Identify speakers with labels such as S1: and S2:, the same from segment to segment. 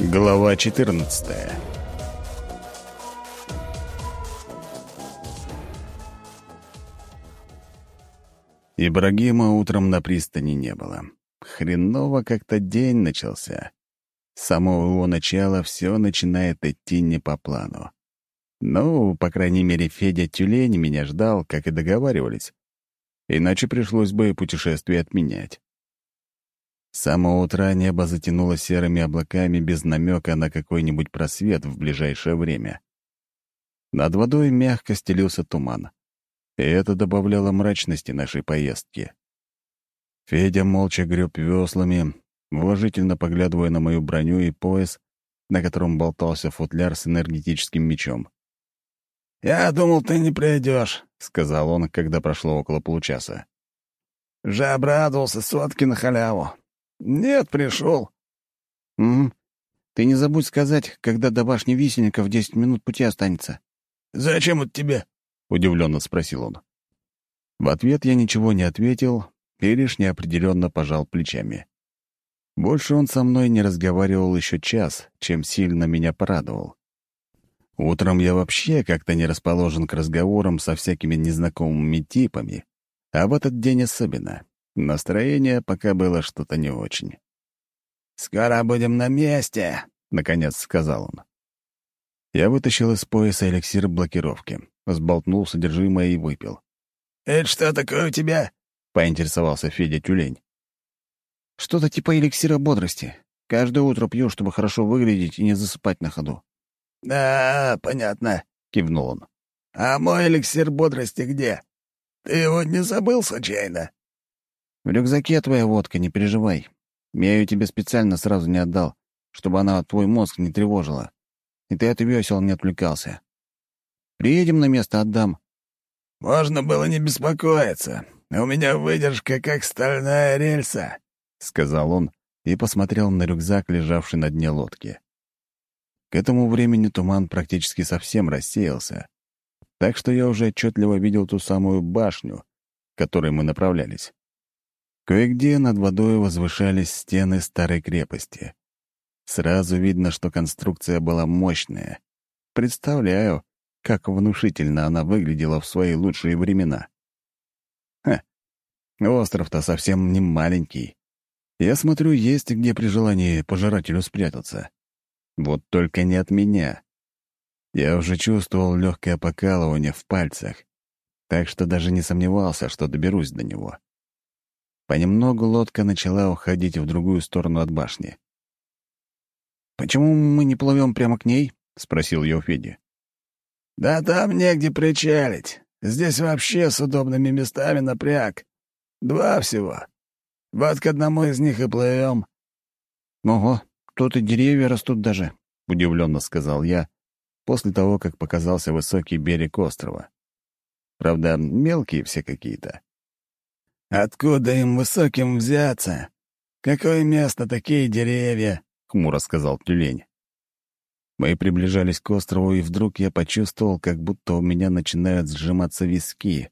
S1: Глава 14 Ибрагима утром на пристани не было. Хреново как-то день начался. С самого его начала все начинает идти не по плану. Ну, по крайней мере, Федя Тюлень меня ждал, как и договаривались. Иначе пришлось бы путешествие отменять. С самого утра небо затянуло серыми облаками без намека на какой-нибудь просвет в ближайшее время. Над водой мягко стелился туман. И это добавляло мрачности нашей поездки. Федя молча греб веслами, уважительно поглядывая на мою броню и пояс, на котором болтался футляр с энергетическим мечом.
S2: «Я думал, ты не придешь», —
S1: сказал он, когда прошло около получаса.
S2: «Же обрадовался сотки на халяву. «Нет, пришел».
S3: «Угу. Ты не забудь сказать, когда до башни висельников десять минут пути останется».
S2: «Зачем это тебе?»
S1: — удивленно спросил он. В ответ я ничего не ответил и лишь неопределенно пожал плечами. Больше он со мной не разговаривал еще час, чем сильно меня порадовал. Утром я вообще как-то не расположен к разговорам со всякими незнакомыми типами, а в этот день особенно. Настроение пока было что-то не очень.
S2: «Скоро будем на месте», — наконец сказал он.
S1: Я вытащил из пояса эликсир блокировки, сболтнул содержимое и выпил.
S2: «Это что такое у тебя?»
S1: — поинтересовался Федя Тюлень.
S3: «Что-то типа эликсира бодрости. Каждое утро пью, чтобы хорошо выглядеть и не засыпать на ходу».
S2: «Да, понятно», — кивнул он. «А мой эликсир бодрости где? Ты его не забыл случайно?»
S3: В рюкзаке твоя водка, не переживай. Я ее тебе специально сразу не отдал, чтобы она твой мозг не тревожила. И ты от весел не отвлекался. Приедем на место, отдам».
S2: «Можно было не беспокоиться. У меня выдержка, как стальная рельса», — сказал он и посмотрел на рюкзак, лежавший на дне лодки.
S1: К этому времени туман практически совсем рассеялся, так что я уже отчетливо видел ту самую башню, к которой мы направлялись. Кое-где над водой возвышались стены старой крепости. Сразу видно, что конструкция была мощная. Представляю, как внушительно она выглядела в свои лучшие времена. Ха, остров-то совсем не маленький. Я смотрю, есть где при желании пожирателю спрятаться. Вот только не от меня. Я уже чувствовал легкое покалывание в пальцах, так что даже не сомневался, что доберусь до него. Понемногу лодка начала уходить в другую сторону от башни.
S3: «Почему мы не плывем прямо к ней?» — спросил я у Феди.
S2: «Да там негде причалить. Здесь вообще с удобными местами напряг. Два всего. Вот к одному из них и плывем».
S3: «Ого, тут и деревья растут даже», — удивленно сказал я, после того, как показался высокий берег острова. Правда, мелкие все какие-то.
S2: «Откуда им высоким взяться? Какое место, такие деревья?» — хмуро сказал тюлень.
S1: Мы приближались к острову, и вдруг я почувствовал, как будто у меня начинают сжиматься виски.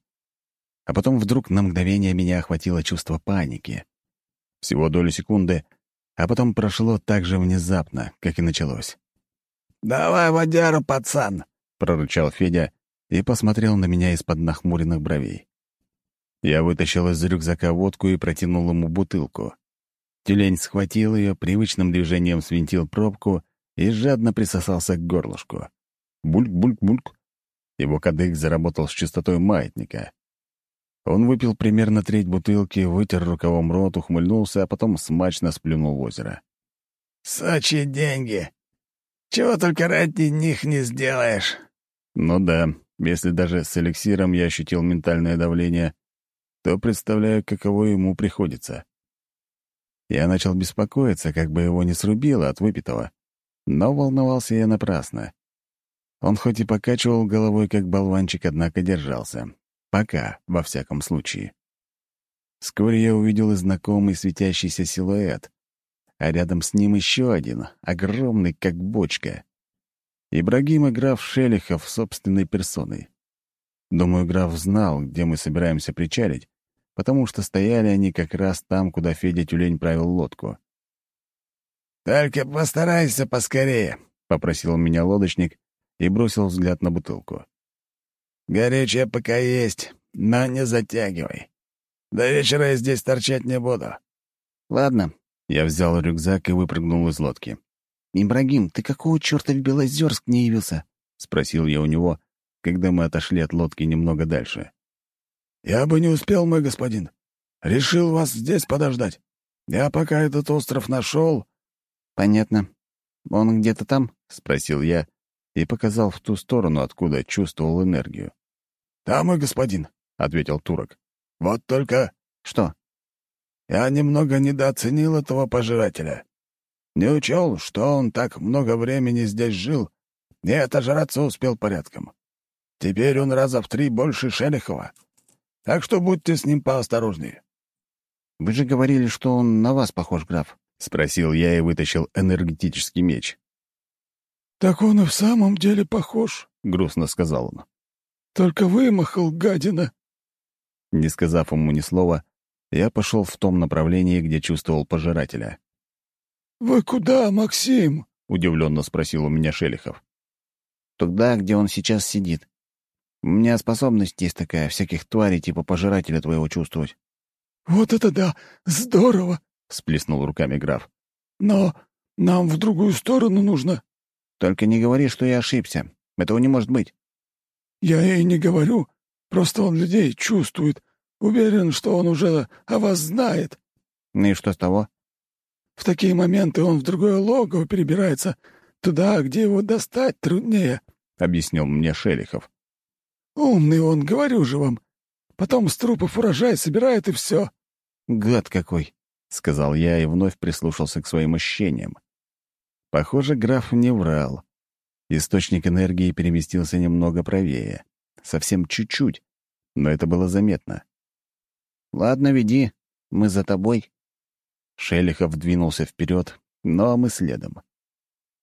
S1: А потом вдруг на мгновение меня охватило чувство паники. Всего долю секунды, а потом прошло так же внезапно, как и началось.
S2: «Давай водяру, пацан!»
S1: — прорычал Федя и посмотрел на меня из-под нахмуренных бровей. Я вытащил из рюкзака водку и протянул ему бутылку. Тюлень схватил ее, привычным движением свинтил пробку и жадно присосался к горлышку. Бульк-бульк-бульк. Его кадык заработал с частотой маятника. Он выпил примерно треть бутылки, вытер рукавом рот, ухмыльнулся, а потом смачно сплюнул в озеро.
S2: «Сочи деньги! Чего только ради них не сделаешь!»
S1: «Ну да, если даже с эликсиром я ощутил ментальное давление, то представляю, каково ему приходится. Я начал беспокоиться, как бы его не срубило от выпитого, но волновался я напрасно. Он хоть и покачивал головой, как болванчик, однако держался. Пока, во всяком случае. Вскоре я увидел и знакомый светящийся силуэт, а рядом с ним еще один, огромный, как бочка. Ибрагим, играв Шелихов собственной персоной. Думаю, граф знал, где мы собираемся причалить, потому что стояли они как раз там, куда Федя Тюлень правил лодку.
S2: «Только постарайся поскорее», — попросил меня лодочник и бросил взгляд на бутылку. «Горячее пока есть, но не затягивай. До вечера я здесь торчать не буду».
S3: «Ладно». Я взял рюкзак и выпрыгнул из лодки. «Ибрагим, ты какого черта в Белозерск не явился?» — спросил я у него, когда мы отошли от лодки немного дальше.
S2: «Я бы не успел, мой господин. Решил вас здесь подождать. Я пока этот остров нашел...»
S3: «Понятно. Он где-то там?» — спросил я и показал в ту сторону, откуда чувствовал энергию.
S2: «Да, мой господин», — ответил турок. «Вот только...»
S3: «Что?»
S2: «Я немного недооценил этого пожирателя. Не учел, что он так много времени здесь жил, и отожраться успел порядком. Теперь он раза в три больше Шелихова. Так что будьте с ним поосторожнее».
S3: «Вы же говорили, что он на вас похож, граф», — спросил я и вытащил энергетический меч.
S2: «Так он и в самом деле похож», —
S3: грустно сказал он.
S2: «Только вымахал, гадина».
S3: Не сказав ему ни слова, я пошел в том направлении, где чувствовал пожирателя.
S2: «Вы куда, Максим?» — удивленно спросил у меня Шелихов.
S3: «Туда, где он сейчас сидит. У меня способность есть такая, всяких тварей типа пожирателя твоего чувствовать».
S2: «Вот это да! Здорово!» — сплеснул руками граф. «Но нам в другую сторону нужно».
S3: «Только не говори, что я ошибся. Этого не может быть».
S2: «Я и не говорю. Просто он людей чувствует. Уверен, что он уже о вас знает».
S3: «Ну и что с того?»
S2: «В такие моменты он в другое логово перебирается, туда, где его достать труднее», — объяснил мне Шелихов. «Умный он, говорю же вам. Потом с трупов урожай собирает и все».
S3: «Гад какой!» — сказал я и вновь прислушался к своим ощущениям. Похоже, граф не врал. Источник энергии переместился немного правее. Совсем чуть-чуть, но это было заметно. «Ладно, веди. Мы за тобой». Шелихов двинулся вперед, но мы следом.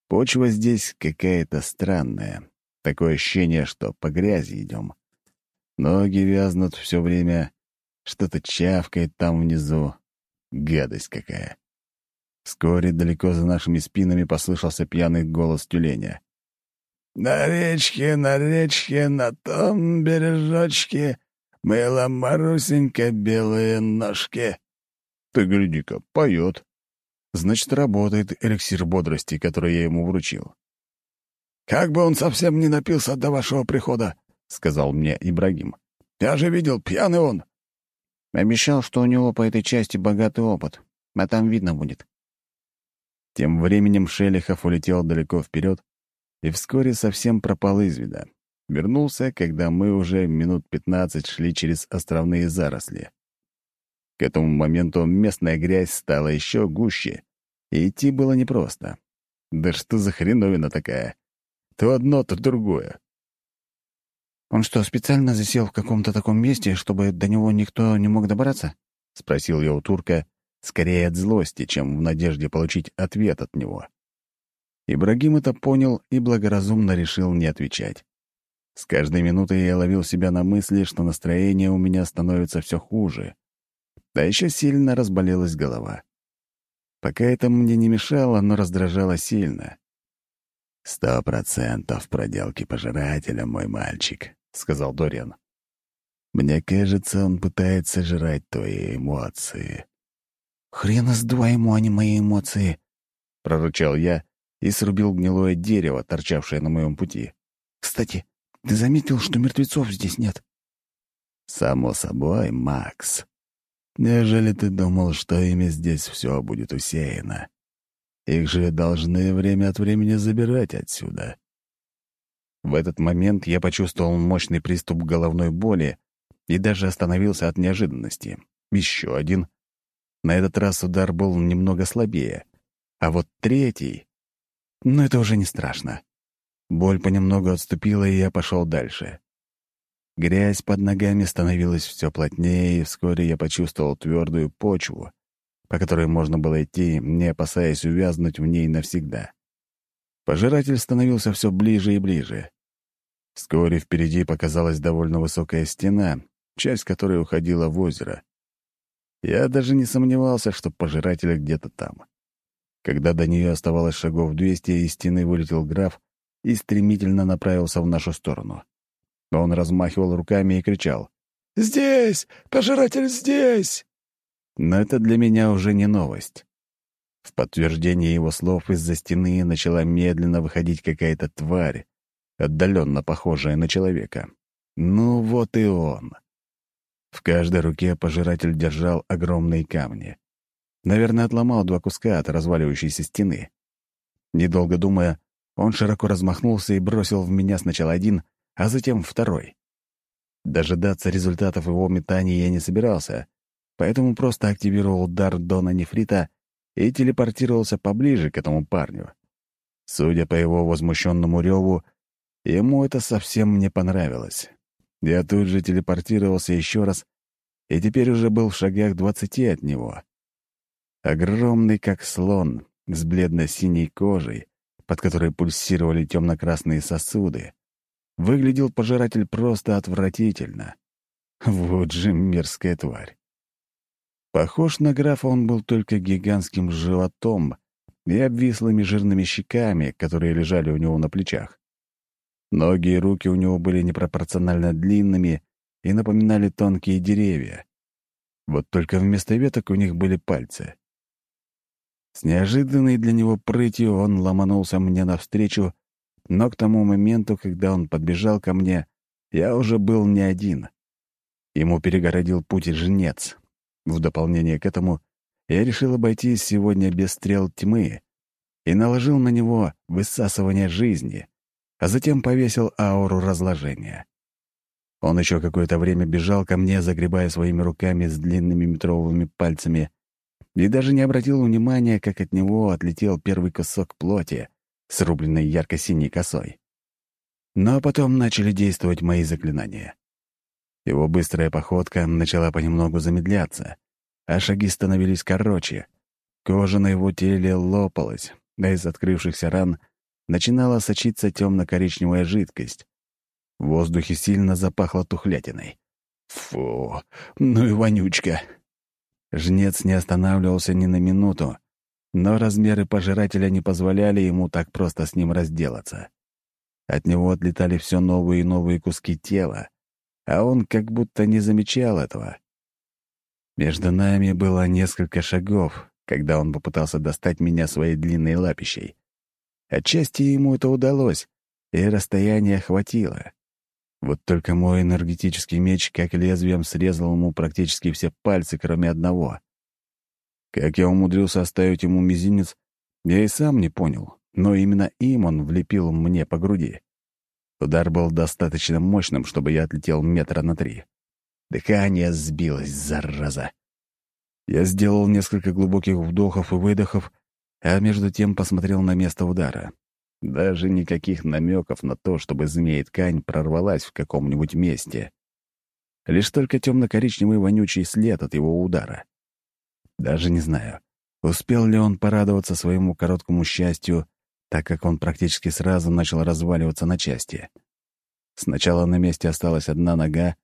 S3: Почва здесь какая-то странная. Такое ощущение, что по грязи идем. Ноги вязнут все время, что-то чавкает там внизу. Гадость какая. Вскоре далеко за нашими спинами послышался пьяный голос тюленя.
S2: «На речке, на речке, на том бережочке мыла Марусенька белые ножки».
S3: «Ты гляди-ка, поет. Значит, работает эликсир бодрости, который я ему вручил».
S2: «Как бы он совсем не напился до вашего прихода», — сказал мне Ибрагим. «Я же видел, пьяный он».
S3: Обещал, что у него по этой части богатый опыт, а там видно будет. Тем временем Шелихов улетел далеко вперед и вскоре совсем пропал из вида. Вернулся, когда мы уже минут пятнадцать шли через островные заросли. К этому моменту местная грязь стала еще гуще, и идти было непросто. Да что за хреновина такая? То одно, то другое. «Он что, специально засел в каком-то таком месте, чтобы до него никто не мог добраться?» — спросил я у турка, скорее от злости, чем в надежде получить ответ от него. Ибрагим это понял и благоразумно решил не отвечать. С каждой минутой я ловил себя на мысли, что настроение у меня становится все хуже. Да еще сильно разболелась голова. Пока это мне не мешало, но раздражало сильно. «Сто процентов проделки пожирателя, мой мальчик», — сказал Дориан. «Мне кажется, он пытается жрать твои эмоции».
S2: «Хрена с два ему, а не мои эмоции», —
S3: прорычал я и срубил гнилое дерево, торчавшее на моем пути.
S2: «Кстати, ты заметил, что мертвецов здесь нет?»
S3: «Само собой, Макс. Неужели ты думал, что ими здесь все будет усеяно? Их же должны время от времени забирать отсюда». В этот момент я почувствовал мощный приступ головной боли и даже остановился от неожиданности. Еще один. На этот раз удар был немного слабее. А вот третий... Ну, это уже не страшно. Боль понемногу отступила, и я пошел дальше. Грязь под ногами становилась все плотнее, и вскоре я почувствовал твердую почву, по которой можно было идти, не опасаясь увязнуть в ней навсегда. Пожиратель становился все ближе и ближе. Вскоре впереди показалась довольно высокая стена, часть которой уходила в озеро. Я даже не сомневался, что пожиратель где-то там.
S1: Когда до нее оставалось шагов двести, из стены вылетел граф и стремительно направился в нашу сторону. Он размахивал руками и кричал.
S2: «Здесь! Пожиратель здесь!»
S1: Но это для меня уже не новость. В подтверждение его слов из-за стены начала медленно выходить какая-то тварь, отдаленно похожая на человека. Ну вот и он. В каждой руке пожиратель держал огромные камни. Наверное, отломал два куска от разваливающейся стены. Недолго думая, он широко размахнулся и бросил в меня сначала один, а затем второй. Дожидаться результатов его метания я не собирался, поэтому просто активировал удар Дона Нефрита и телепортировался поближе к этому парню. Судя по его возмущенному реву, ему это совсем не понравилось. Я тут же телепортировался еще раз и теперь уже был в шагах двадцати от него. Огромный, как слон, с бледно-синей кожей, под которой пульсировали темно-красные сосуды. Выглядел пожиратель просто отвратительно. Вот же мерзкая тварь. Похож на графа он был только гигантским животом и обвислыми жирными щеками, которые лежали у него на плечах. Ноги и руки у него были непропорционально длинными и напоминали тонкие деревья. Вот только вместо веток у них были пальцы. С неожиданной для него прытью он ломанулся мне навстречу, но к тому моменту, когда он подбежал ко мне, я уже был не один. Ему перегородил путь жнец. В дополнение к этому я решил обойти сегодня без стрел тьмы и наложил на него высасывание жизни, а затем повесил ауру разложения. Он еще какое-то время бежал ко мне, загребая своими руками с длинными метровыми пальцами, и даже не обратил внимания, как от него отлетел первый кусок плоти, срубленный ярко-синей косой. Но потом начали действовать мои заклинания. Его быстрая походка начала понемногу замедляться, а шаги становились короче. Кожа на его теле лопалась, а из открывшихся ран начинала сочиться темно-коричневая жидкость. В воздухе сильно запахло тухлятиной. Фу, ну и вонючка. Жнец не останавливался ни на минуту, но размеры пожирателя не позволяли ему так просто с ним разделаться. От него отлетали все новые и новые куски тела, а он как будто не замечал этого. Между нами было несколько шагов, когда он попытался достать меня своей длинной лапищей. Отчасти ему это удалось, и расстояние хватило. Вот только мой энергетический меч как лезвием срезал ему практически все пальцы, кроме одного. Как я умудрился оставить ему мизинец, я и сам не понял, но именно им он влепил мне по груди. Удар был достаточно мощным, чтобы я отлетел метра на три. Дыхание сбилось, зараза. Я сделал несколько глубоких вдохов и выдохов, а между тем посмотрел на место удара. Даже никаких намеков на то, чтобы змея-ткань прорвалась в каком-нибудь месте. Лишь только темно-коричневый вонючий след от его удара. Даже не знаю, успел ли он порадоваться своему короткому счастью, так как он практически сразу начал разваливаться на части. Сначала на месте осталась одна нога,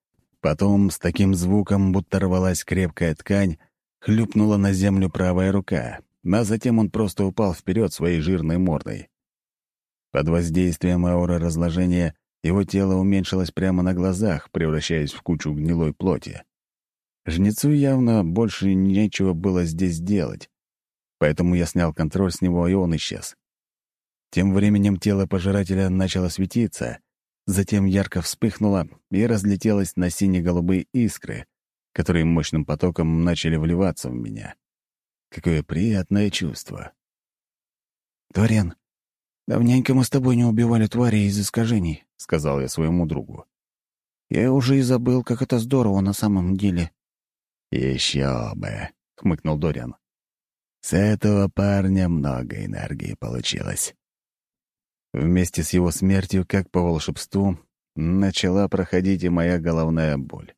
S1: потом с таким звуком, будто рвалась крепкая ткань, хлюпнула на землю правая рука, а затем он просто упал вперед своей жирной мордой. Под воздействием ауры разложения его тело уменьшилось прямо на глазах, превращаясь в кучу гнилой плоти. Жнецу явно больше нечего было здесь делать, поэтому я снял контроль с него, и он исчез. Тем временем тело пожирателя начало светиться, затем ярко вспыхнуло и разлетелось на сине-голубые искры, которые мощным потоком начали вливаться в меня. Какое приятное чувство. «Дворян, «Давненько мы с тобой не убивали твари из искажений», — сказал я своему другу. «Я уже и забыл, как это здорово на самом деле». «Еще бы», — хмыкнул Дориан. «С этого парня много энергии получилось». Вместе с его смертью, как по волшебству, начала проходить и моя головная боль.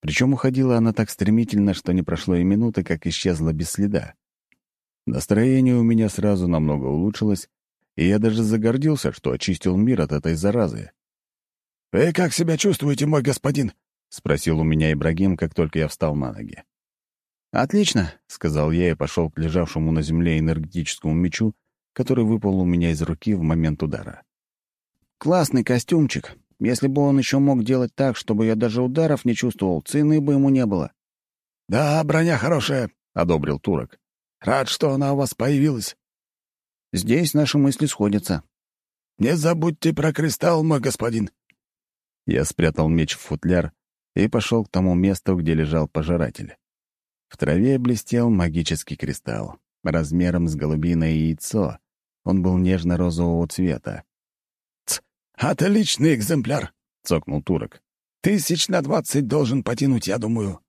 S1: Причем уходила она так стремительно, что не прошло и минуты, как исчезла без следа. Настроение у меня сразу намного улучшилось, и я даже загордился, что очистил мир от этой заразы.
S2: «Вы как себя чувствуете, мой господин?»
S1: — спросил у меня Ибрагим, как только я встал на ноги.
S3: «Отлично», — сказал я и пошел к лежавшему на земле энергетическому мечу, который выпал у меня из руки в момент удара. «Классный костюмчик. Если бы он еще мог делать так, чтобы я даже ударов не чувствовал, цены бы ему не было».
S2: «Да, броня хорошая», — одобрил турок. «Рад, что она у вас появилась».
S3: «Здесь наши мысли сходятся».
S2: «Не забудьте про кристалл, мой господин».
S1: Я спрятал меч в футляр и пошел к тому месту, где лежал пожиратель. В траве блестел магический кристалл, размером с голубиное яйцо. Он был нежно-розового цвета.
S2: «Ц, отличный экземпляр!» — цокнул турок. «Тысяч на двадцать должен потянуть, я думаю».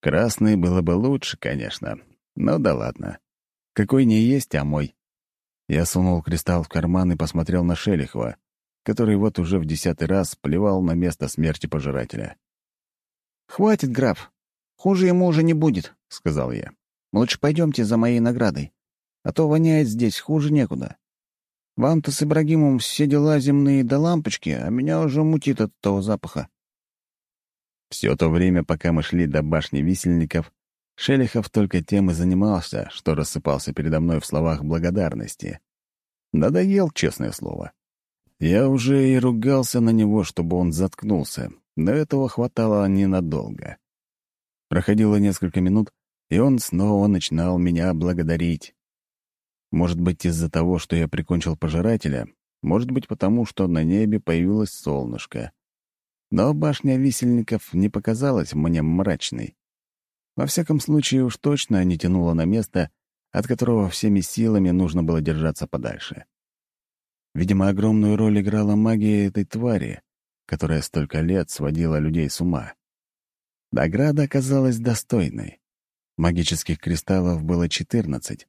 S1: Красный было бы лучше, конечно, но да ладно. Какой не есть, а мой. Я сунул кристалл в карман и посмотрел на Шелихова, который вот уже в десятый раз плевал на место смерти пожирателя.
S3: «Хватит, граф. Хуже ему уже не будет», — сказал я. «Лучше пойдемте за моей наградой, а то воняет здесь хуже некуда. Вам-то с Ибрагимом все дела земные до лампочки, а меня уже мутит от того запаха».
S1: Все то время, пока мы шли до башни висельников, Шелихов только тем и занимался, что рассыпался передо мной в словах благодарности. Надоел, честное слово. Я уже и ругался на него, чтобы он заткнулся, но этого хватало ненадолго. Проходило несколько минут, и он снова начинал меня благодарить. Может быть, из-за того, что я прикончил пожирателя, может быть, потому что на небе появилось солнышко. Но башня висельников не показалась мне мрачной. Во всяком случае, уж точно не тянула на место, от которого всеми силами нужно было держаться подальше. Видимо, огромную роль играла магия этой твари, которая столько лет сводила людей с ума. Награда оказалась достойной. Магических кристаллов было 14.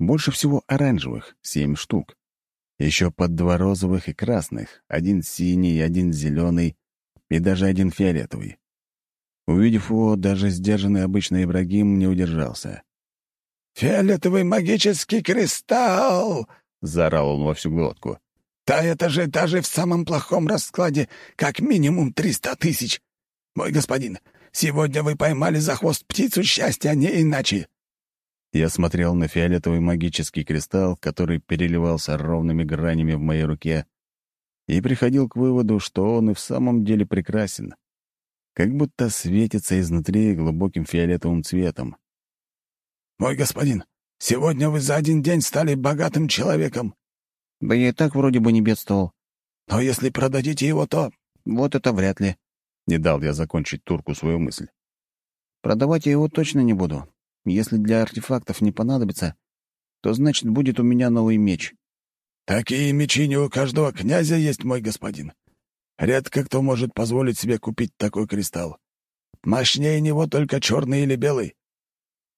S1: Больше всего оранжевых — 7 штук. Еще под два розовых и красных, один синий, один зеленый и даже один фиолетовый. Увидев его, даже сдержанный обычный Ибрагим не удержался.
S2: «Фиолетовый магический кристалл!» — заорал он во всю глотку. «Да это же даже в самом плохом раскладе как минимум триста тысяч! Мой господин, сегодня вы поймали за хвост птицу счастья, а не иначе!»
S1: Я смотрел на фиолетовый магический кристалл, который переливался ровными гранями в моей руке, и приходил к выводу, что он и в самом деле прекрасен как будто светится изнутри глубоким фиолетовым цветом.
S2: «Мой господин, сегодня вы за один день стали богатым человеком».
S3: «Да я и так вроде бы не бедствовал».
S2: «Но если продадите его, то...»
S3: «Вот это вряд ли».
S1: Не дал я закончить турку свою мысль.
S3: «Продавать я его точно не буду. Если для артефактов не понадобится, то значит будет у меня новый меч».
S2: «Такие мечи не у каждого князя есть, мой господин. Редко кто может позволить себе купить такой кристалл. Мощнее него только черный или белый.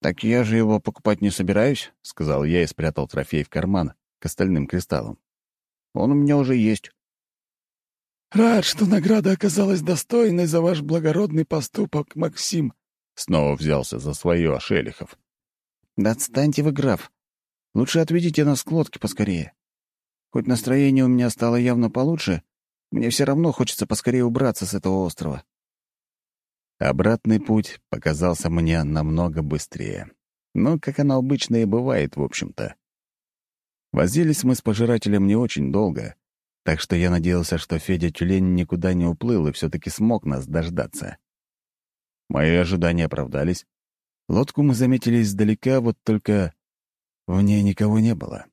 S3: «Так я же его покупать не собираюсь», — сказал я и спрятал трофей в карман к остальным кристаллам. «Он у меня уже есть».
S2: «Рад, что награда оказалась достойной за ваш благородный поступок, Максим», — снова взялся за свое Шелихов.
S3: «Да отстаньте вы, граф. Лучше отведите нас к лодке поскорее. Хоть настроение у меня стало явно получше, мне все равно хочется поскорее убраться с этого острова.
S1: Обратный путь показался мне намного быстрее. Но, как оно обычно и бывает, в общем-то. Возились мы с пожирателем не очень долго, так что я надеялся, что Федя Тюлень никуда не уплыл и все-таки смог нас дождаться. Мои ожидания оправдались. Лодку мы заметили издалека, вот только в ней никого не было.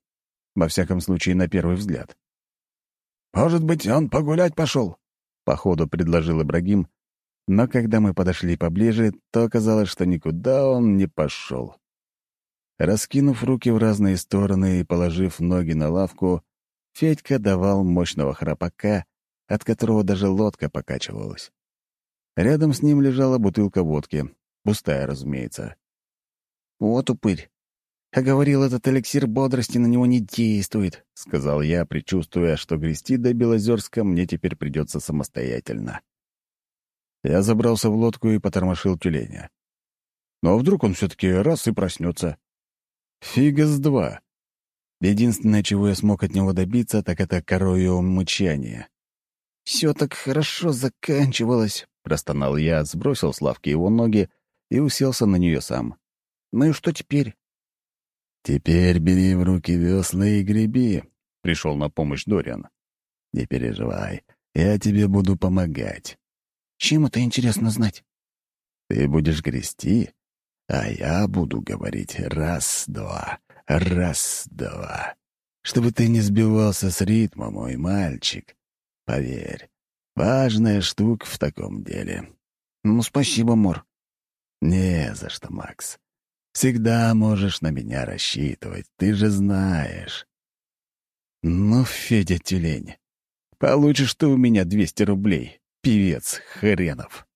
S1: Во всяком случае, на первый взгляд.
S2: «Может быть, он погулять пошел?»
S1: — походу предложил Ибрагим, но когда мы подошли поближе, то оказалось, что никуда он не пошел. Раскинув руки в разные стороны и положив ноги на лавку, Федька давал мощного храпака, от которого даже лодка покачивалась. Рядом с ним лежала бутылка водки, пустая, разумеется.
S3: «Вот упырь. А говорил, этот эликсир бодрости на него не действует», —
S1: сказал я, предчувствуя, что грести до Белозерска мне теперь придется самостоятельно. Я забрался в лодку и потормошил тюленя. Но вдруг он все-таки раз и проснется? Фига с два. Единственное, чего я смог от него добиться, так это коровье мычание.
S3: «Все так хорошо заканчивалось», —
S1: простонал я, сбросил с лавки его ноги и уселся на нее сам. «Ну и что теперь?»
S2: «Теперь бери в руки весла и греби», — пришел на помощь Дориан. «Не переживай, я тебе буду помогать».
S3: «Чем это интересно знать?»
S2: «Ты будешь грести, а я буду говорить раз-два, раз-два, чтобы ты не сбивался с ритма, мой мальчик. Поверь, важная штука в таком деле».
S3: «Ну, спасибо, Мор».
S2: «Не за что, Макс. Всегда можешь на меня рассчитывать, ты же знаешь».
S1: «Ну, Федя Тюлень, получишь ты у меня 200 рублей, певец хренов».